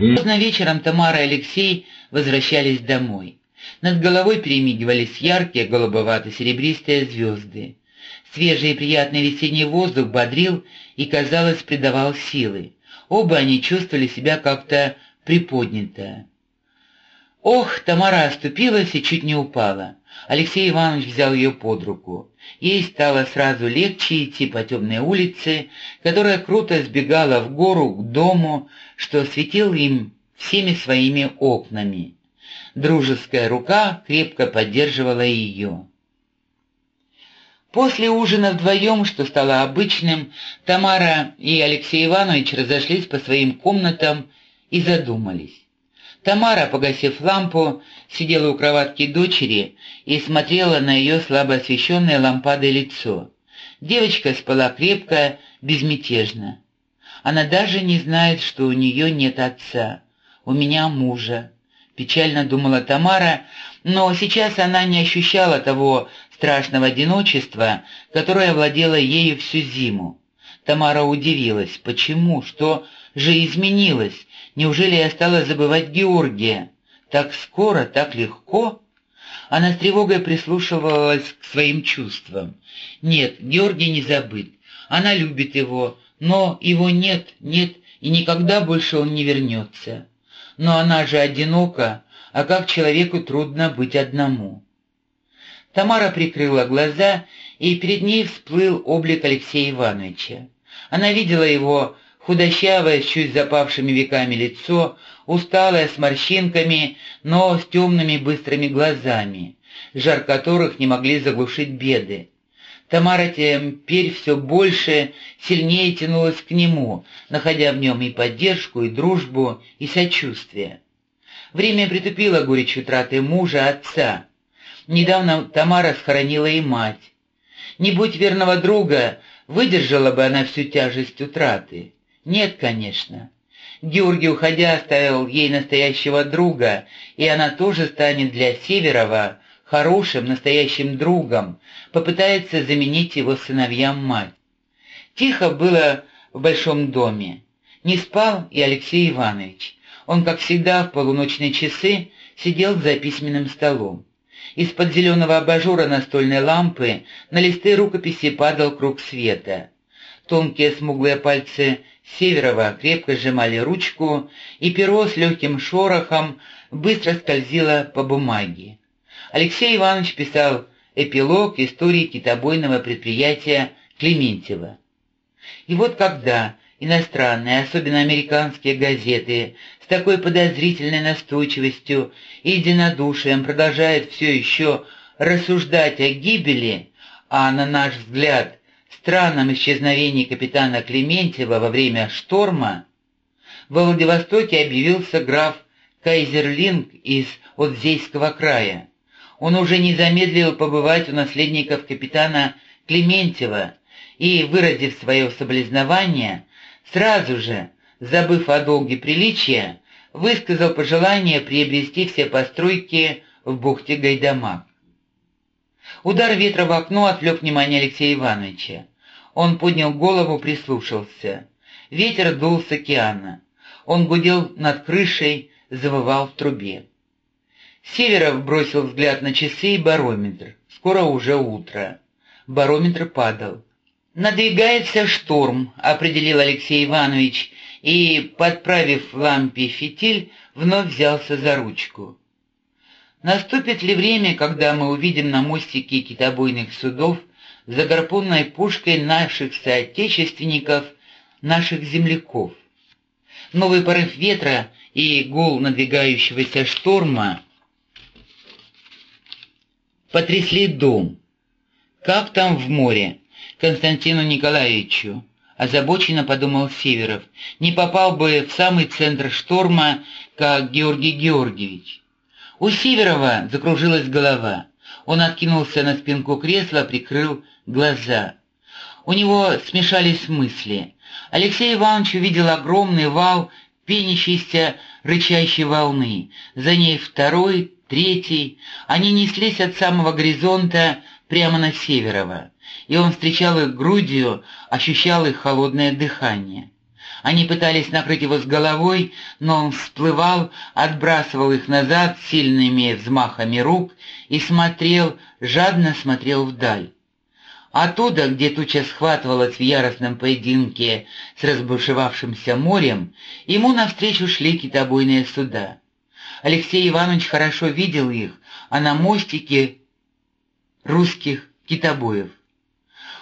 Поздно вечером Тамара и Алексей возвращались домой. Над головой перемигивались яркие голубовато-серебристые звезды. Свежий и приятный весенний воздух бодрил и, казалось, придавал силы. Оба они чувствовали себя как-то приподнято. Ох, Тамара оступилась и чуть не упала. Алексей Иванович взял ее под руку. Ей стало сразу легче идти по темной улице, которая круто сбегала в гору к дому, что светил им всеми своими окнами. Дружеская рука крепко поддерживала ее. После ужина вдвоем, что стало обычным, Тамара и Алексей Иванович разошлись по своим комнатам и задумались. Тамара, погасив лампу, сидела у кроватки дочери и смотрела на ее слабо освещенное лампадой лицо. Девочка спала крепко, безмятежно. Она даже не знает, что у нее нет отца. У меня мужа. Печально думала Тамара, но сейчас она не ощущала того страшного одиночества, которое владело ею всю зиму. Тамара удивилась, почему, что же изменилось, неужели я стала забывать Георгия? Так скоро, так легко? Она с тревогой прислушивалась к своим чувствам. Нет, Георгий не забыт, она любит его, но его нет, нет, и никогда больше он не вернется. Но она же одинока, а как человеку трудно быть одному. Тамара прикрыла глаза, и перед ней всплыл облик Алексея Ивановича. Она видела его худощавое, с чуть запавшими веками лицо, усталое, с морщинками, но с темными быстрыми глазами, жар которых не могли заглушить беды. Тамара теперь все больше, сильнее тянулась к нему, находя в нем и поддержку, и дружбу, и сочувствие. Время притупило горечь утраты мужа, отца. Недавно Тамара схоронила и мать. Не будь верного друга, выдержала бы она всю тяжесть утраты. Нет, конечно. Георгий, уходя, оставил ей настоящего друга, и она тоже станет для Северова хорошим, настоящим другом, попытается заменить его сыновьям мать. Тихо было в большом доме. Не спал и Алексей Иванович. Он, как всегда, в полуночные часы сидел за письменным столом. Из-под зеленого абажура настольной лампы на листы рукописи падал круг света. Тонкие смуглые пальцы Северова крепко сжимали ручку, и перо с легким шорохом быстро скользило по бумаге. Алексей Иванович писал эпилог истории китобойного предприятия Клементьева. И вот когда иностранные, особенно американские газеты, с такой подозрительной настойчивостью и единодушием продолжают все еще рассуждать о гибели, а, на наш взгляд, странном исчезновении капитана Клементьева во время шторма, во Владивостоке объявился граф Кайзерлинг из Отзейского края. Он уже не замедлил побывать у наследников капитана Клементьева и, выразив свое соболезнование, Сразу же, забыв о долге приличия, высказал пожелание приобрести все постройки в бухте Гайдамак. Удар ветра в окно отвлек внимание Алексея Ивановича. Он поднял голову, прислушался. Ветер дул с океана. Он гудел над крышей, завывал в трубе. Северов бросил взгляд на часы и барометр. Скоро уже утро. Барометр падал. «Надвигается шторм», — определил Алексей Иванович, и, подправив лампе фитиль, вновь взялся за ручку. Наступит ли время, когда мы увидим на мостике китобойных судов за гарпунной пушкой наших соотечественников, наших земляков? Новый порыв ветра и гул надвигающегося шторма потрясли дом. Как там в море? Константину Николаевичу. Озабоченно подумал Северов. Не попал бы в самый центр шторма, как Георгий Георгиевич. У Северова закружилась голова. Он откинулся на спинку кресла, прикрыл глаза. У него смешались мысли. Алексей Иванович увидел огромный вал пенящейся, рычащей волны. За ней второй, третий. Они неслись от самого горизонта прямо на Северова и он встречал их грудью, ощущал их холодное дыхание. Они пытались накрыть его с головой, но он всплывал, отбрасывал их назад сильными взмахами рук и смотрел, жадно смотрел вдаль. Оттуда, где туча схватывалась в яростном поединке с разбушевавшимся морем, ему навстречу шли китобойные суда. Алексей Иванович хорошо видел их, а на мостике русских китобоев.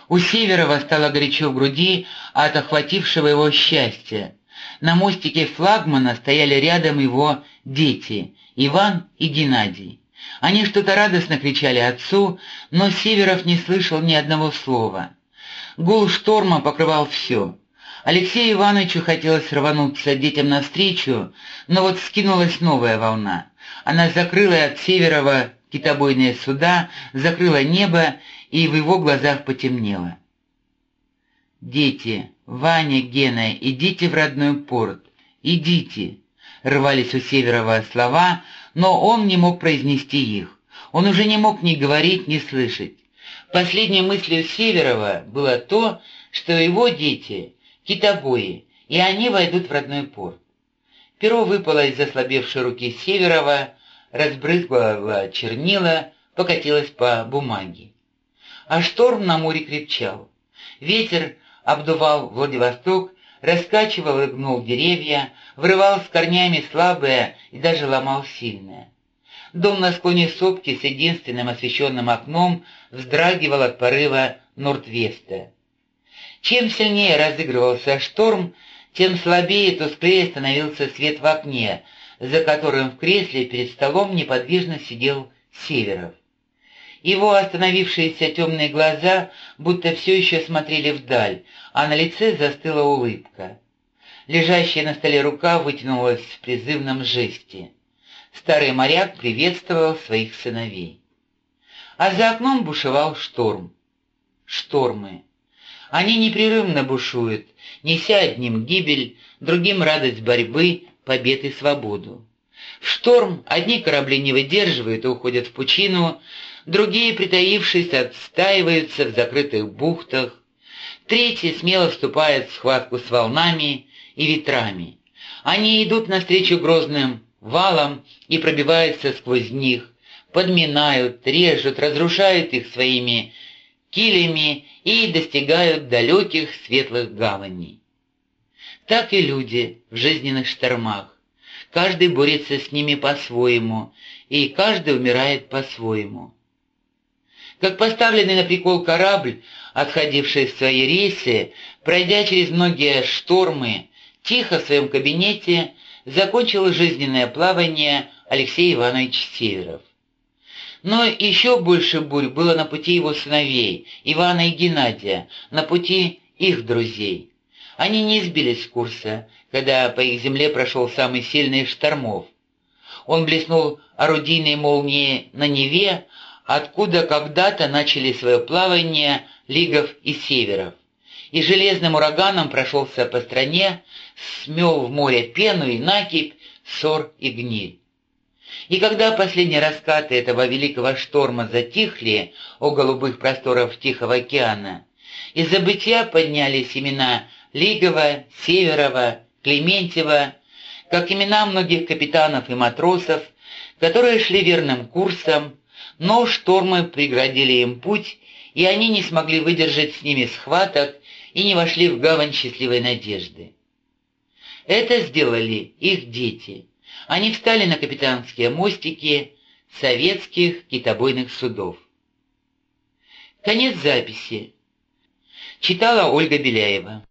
У Северова стало горячо в груди от охватившего его счастья. На мостике флагмана стояли рядом его дети, Иван и Геннадий. Они что-то радостно кричали отцу, но Северов не слышал ни одного слова. Гул шторма покрывал все. Алексею Ивановичу хотелось рвануться детям навстречу, но вот скинулась новая волна. Она закрыла от Северова китобойные суда, закрыла небо, и в его глазах потемнело. «Дети, Ваня, Гена, идите в родной порт, идите!» Рвались у Северова слова, но он не мог произнести их. Он уже не мог ни говорить, ни слышать. Последней мыслью Северова было то, что его дети — китобои, и они войдут в родной порт. Перо выпало из ослабевшей руки Северова, разбрызгало чернила, покатилось по бумаге. А шторм на море крепчал. Ветер обдувал Владивосток, раскачивал и гнул деревья, врывал с корнями слабое и даже ломал сильное. Дом на склоне сопки с единственным освещенным окном вздрагивал от порыва Нордвеста. Чем сильнее разыгрывался шторм, тем слабее и тусклее становился свет в окне, за которым в кресле перед столом неподвижно сидел Северов. Его остановившиеся темные глаза будто все еще смотрели вдаль, а на лице застыла улыбка. Лежащая на столе рука вытянулась в призывном жесте. Старый моряк приветствовал своих сыновей. А за окном бушевал шторм. Штормы. Они непрерывно бушуют, неся одним гибель, другим радость борьбы, побед и свободу. В шторм одни корабли не выдерживают и уходят в пучину, другие, притаившись, отстаиваются в закрытых бухтах, третьи смело вступают в схватку с волнами и ветрами. Они идут навстречу грозным валам и пробиваются сквозь них, подминают, режут, разрушают их своими килями и достигают далеких светлых гаваней. Так и люди в жизненных штормах. Каждый борется с ними по-своему, и каждый умирает по-своему. Как поставленный на прикол корабль, отходивший в свои рейсы, пройдя через многие штормы, тихо в своем кабинете закончил жизненное плавание Алексей Иванович Северов. Но еще больше бурь было на пути его сыновей, Ивана и Геннадия, на пути их друзей. Они не сбились с курса, когда по их земле прошел самый сильный штормов. Он блеснул орудийной молнией на Неве, откуда когда-то начали свое плавание Лигов и Северов. И железным ураганом прошелся по стране, смел в море пену и накипь, ссор и гниль. И когда последние раскаты этого великого шторма затихли о голубых просторах Тихого океана, из забытия поднялись имена Лигова, Северова, Клементьева, как имена многих капитанов и матросов, которые шли верным курсом, но штормы преградили им путь, и они не смогли выдержать с ними схваток и не вошли в гавань счастливой надежды. Это сделали их дети. Они встали на капитанские мостики советских китобойных судов. Конец записи. Читала Ольга Беляева.